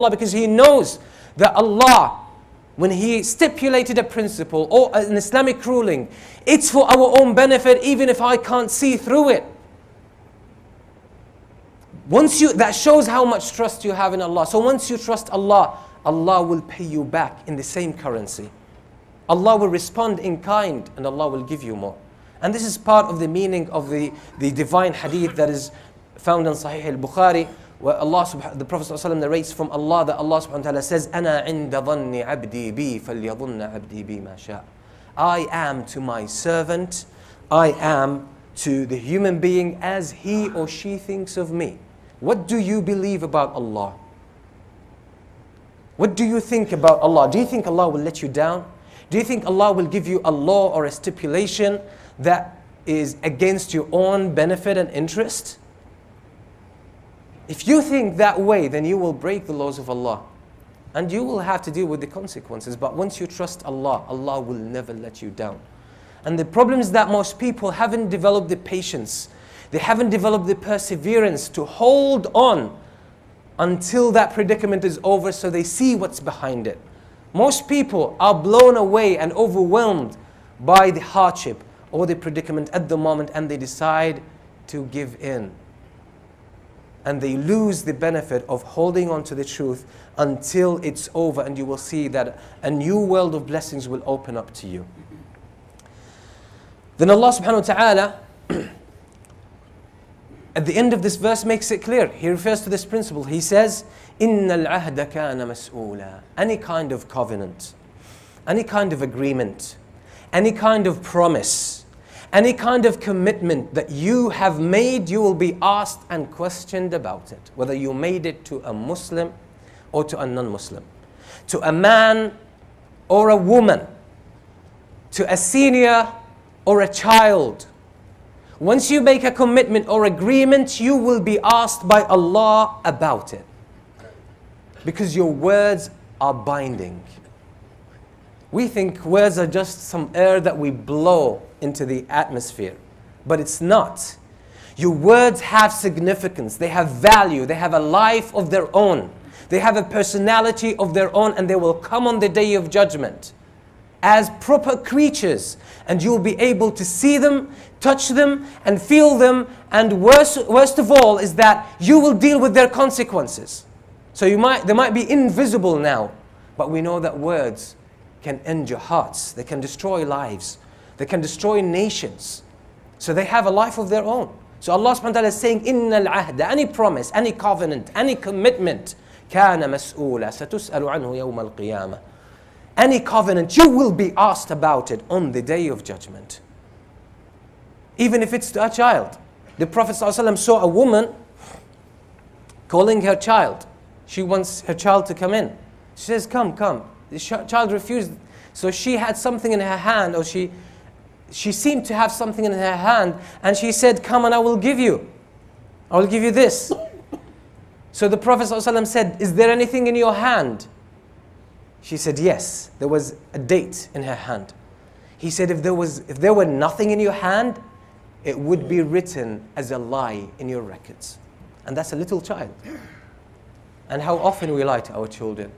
Allah because he knows that Allah, when he stipulated a principle or an Islamic ruling, it's for our own benefit even if I can't see through it. Once you, that shows how much trust you have in Allah. So once you trust Allah, Allah will pay you back in the same currency. Allah will respond in kind and Allah will give you more. And this is part of the meaning of the, the divine hadith that is found in Sahih al-Bukhari where Allah subhanahu the Prophet narrates from Allah that Allah subhanahu wa ta'ala says, Ana inda dhanni abdi bi falyadhunna abdi bi ma sha. I am to my servant, I am to the human being as he or she thinks of me. What do you believe about Allah? What do you think about Allah? Do you think Allah will let you down? Do you think Allah will give you a law or a stipulation that is against your own benefit and interest? If you think that way, then you will break the laws of Allah. And you will have to deal with the consequences. But once you trust Allah, Allah will never let you down. And the problem is that most people haven't developed the patience. They haven't developed the perseverance to hold on until that predicament is over so they see what's behind it. Most people are blown away and overwhelmed by the hardship or the predicament at the moment and they decide to give in and they lose the benefit of holding on to the truth until it's over and you will see that a new world of blessings will open up to you. Then Allah subhanahu wa ta'ala at the end of this verse makes it clear. He refers to this principle. He says, إِنَّ الْعَهْدَ كَانَ مَسْئُولًا Any kind of covenant, any kind of agreement, any kind of promise, any kind of commitment that you have made, you will be asked and questioned about it. Whether you made it to a Muslim or to a non Muslim, to a man or a woman, to a senior or a child. Once you make a commitment or agreement, you will be asked by Allah about it. Because your words are binding. We think words are just some air that we blow into the atmosphere, but it's not. Your words have significance, they have value, they have a life of their own, they have a personality of their own, and they will come on the day of judgment as proper creatures, and you'll be able to see them, touch them, and feel them. And worst, worst of all is that you will deal with their consequences. So you might, they might be invisible now, but we know that words can injure hearts, they can destroy lives, they can destroy nations. So they have a life of their own. So Allah subhanahu wa ta'ala is saying, Inna al any promise, any covenant, any commitment, كان مسؤولا ستسأل عنه يوم القيامة. Any covenant, you will be asked about it on the day of judgment. Even if it's to a child. The Prophet ﷺ saw a woman calling her child. She wants her child to come in. She says, Come, come. The child refused. So she had something in her hand, or she, she seemed to have something in her hand, and she said, Come and I will give you. I will give you this. So the Prophet ﷺ said, Is there anything in your hand? She said, Yes. There was a date in her hand. He said, If there, was, if there were nothing in your hand, it would be written as a lie in your records. And that's a little child. And how often we lie to our children.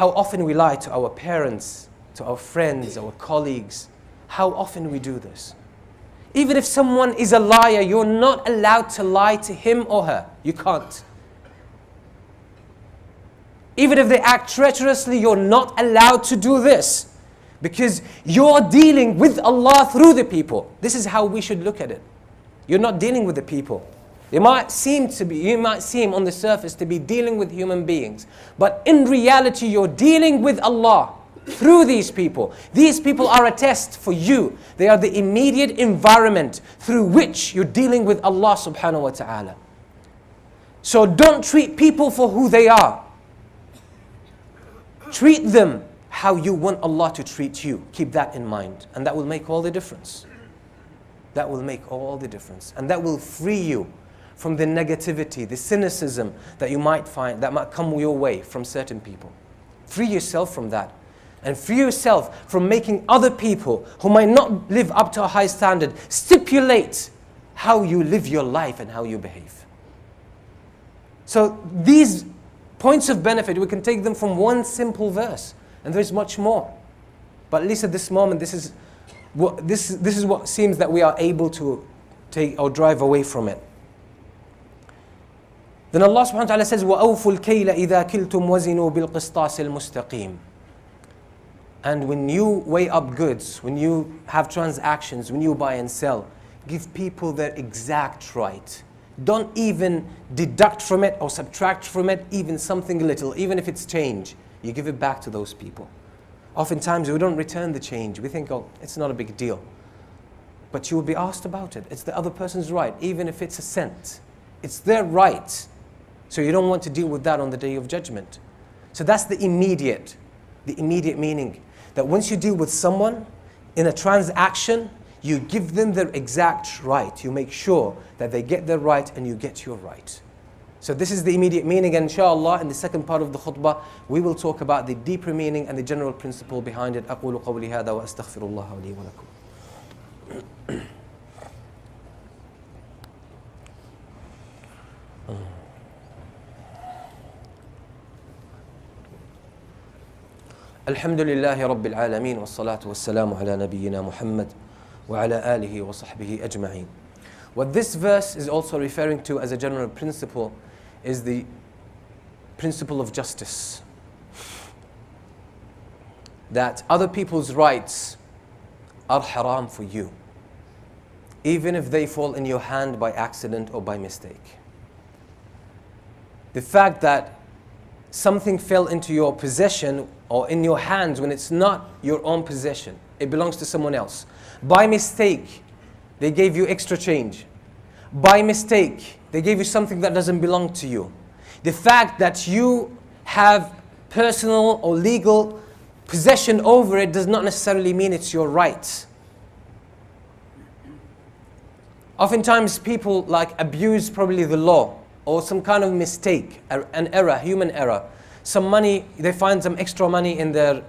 How often we lie to our parents, to our friends, our colleagues. How often we do this. Even if someone is a liar, you're not allowed to lie to him or her. You can't. Even if they act treacherously, you're not allowed to do this. Because you're dealing with Allah through the people. This is how we should look at it. You're not dealing with the people. You might seem to be, you might seem on the surface to be dealing with human beings, but in reality, you're dealing with Allah through these people. These people are a test for you. They are the immediate environment through which you're dealing with Allah subhanahu wa ta'ala. So don't treat people for who they are. Treat them how you want Allah to treat you. Keep that in mind, and that will make all the difference. That will make all the difference, and that will free you from the negativity, the cynicism that you might find, that might come your way from certain people. Free yourself from that. And free yourself from making other people who might not live up to a high standard stipulate how you live your life and how you behave. So these Points of benefit, we can take them from one simple verse, and there's much more. But at least at this moment, this is what, this, this is what seems that we are able to take or drive away from it. Then Allah subhanahu wa ta'ala says, وَأَوْفُوا الْكَيْلَ إِذَا كِلْتُمْ وَزِنُوا بِالْقِسْطَاسِ الْمُسْتَقِيمِ And when you weigh up goods, when you have transactions, when you buy and sell, give people their exact right. Don't even deduct from it or subtract from it even something little, even if it's change. You give it back to those people. Oftentimes we don't return the change. We think, oh, it's not a big deal. But you will be asked about it. It's the other person's right, even if it's a cent. It's their right. So you don't want to deal with that on the day of judgment. So that's the immediate, the immediate meaning. That once you deal with someone in a transaction, you give them their exact right. You make sure that they get their right and you get your right. So this is the immediate meaning and inshallah in the second part of the khutbah we will talk about the deeper meaning and the general principle behind it. أقول قولي هذا وأستغفر الله لي ولكم. الحمد لله رب العالمين والصلاة والسلام على نبينا محمد وعلى آله وصحبه أجمعين. What this verse is also referring to as a general principle is the principle of justice. That other people's rights are haram for you, even if they fall in your hand by accident or by mistake. The fact that something fell into your possession or in your hands when it's not your own possession, it belongs to someone else. By mistake, they gave you extra change. By mistake, they gave you something that doesn't belong to you. The fact that you have personal or legal possession over it does not necessarily mean it's your right. Oftentimes, people like abuse probably the law or some kind of mistake, an error, human error. Some money, they find some extra money in their,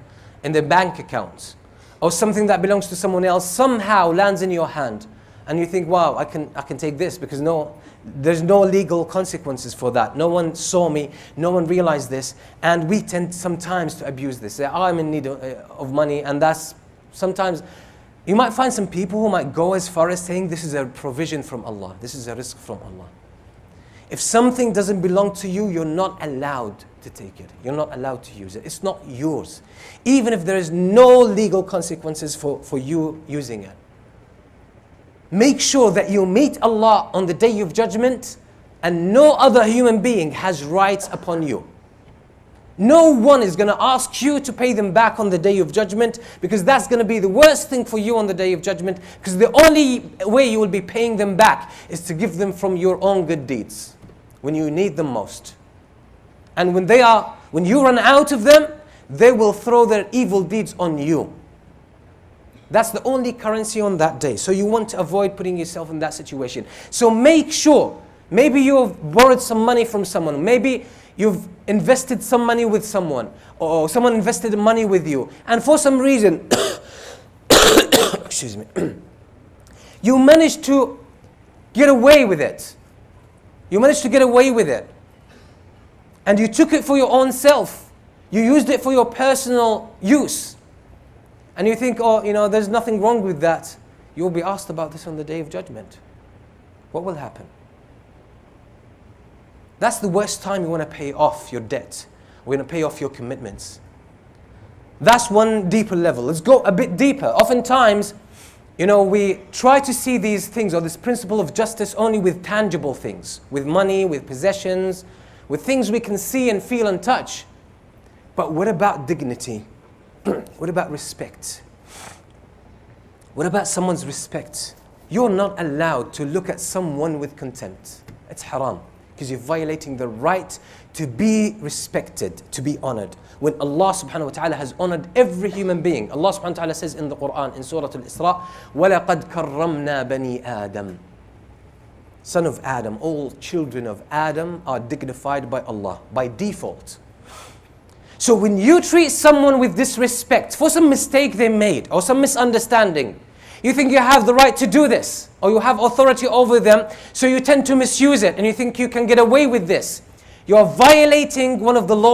in their bank accounts. Or something that belongs to someone else somehow lands in your hand. And you think, wow, I can, I can take this because no, there's no legal consequences for that. No one saw me, no one realized this. And we tend sometimes to abuse this. Say, oh, I'm in need of, of money. And that's sometimes, you might find some people who might go as far as saying this is a provision from Allah. This is a rizq from Allah. If something doesn't belong to you, you're not allowed to take it. You're not allowed to use it. It's not yours. Even if there is no legal consequences for, for you using it. Make sure that you meet Allah on the day of judgment and no other human being has rights upon you. No one is going to ask you to pay them back on the day of judgment because that's going to be the worst thing for you on the day of judgment because the only way you will be paying them back is to give them from your own good deeds when you need them most. And when they are, when you run out of them, they will throw their evil deeds on you. That's the only currency on that day. So you want to avoid putting yourself in that situation. So make sure, maybe you've borrowed some money from someone, maybe you've invested some money with someone, or someone invested money with you, and for some reason, excuse me, you managed to get away with it. You managed to get away with it. And you took it for your own self. You used it for your personal use. And you think, oh, you know, there's nothing wrong with that. You will be asked about this on the day of judgment. What will happen? That's the worst time you want to pay off your debt. We're going to pay off your commitments. That's one deeper level. Let's go a bit deeper. Oftentimes, you know, we try to see these things or this principle of justice only with tangible things, with money, with possessions, with things we can see and feel and touch. But what about dignity? what about respect? What about someone's respect? You're not allowed to look at someone with contempt. It's haram because you're violating the right to be respected, to be honored when Allah subhanahu wa ta'ala has honored every human being. Allah subhanahu wa ta'ala says in the Quran in Surah Al-Isra, وَلَقَدْ كَرَّمْنَا بَنِي آدَمَ Son of Adam, all children of Adam are dignified by Allah, by default. So when you treat someone with disrespect for some mistake they made or some misunderstanding, you think you have the right to do this or you have authority over them, so you tend to misuse it and you think you can get away with this. You are violating one of the laws.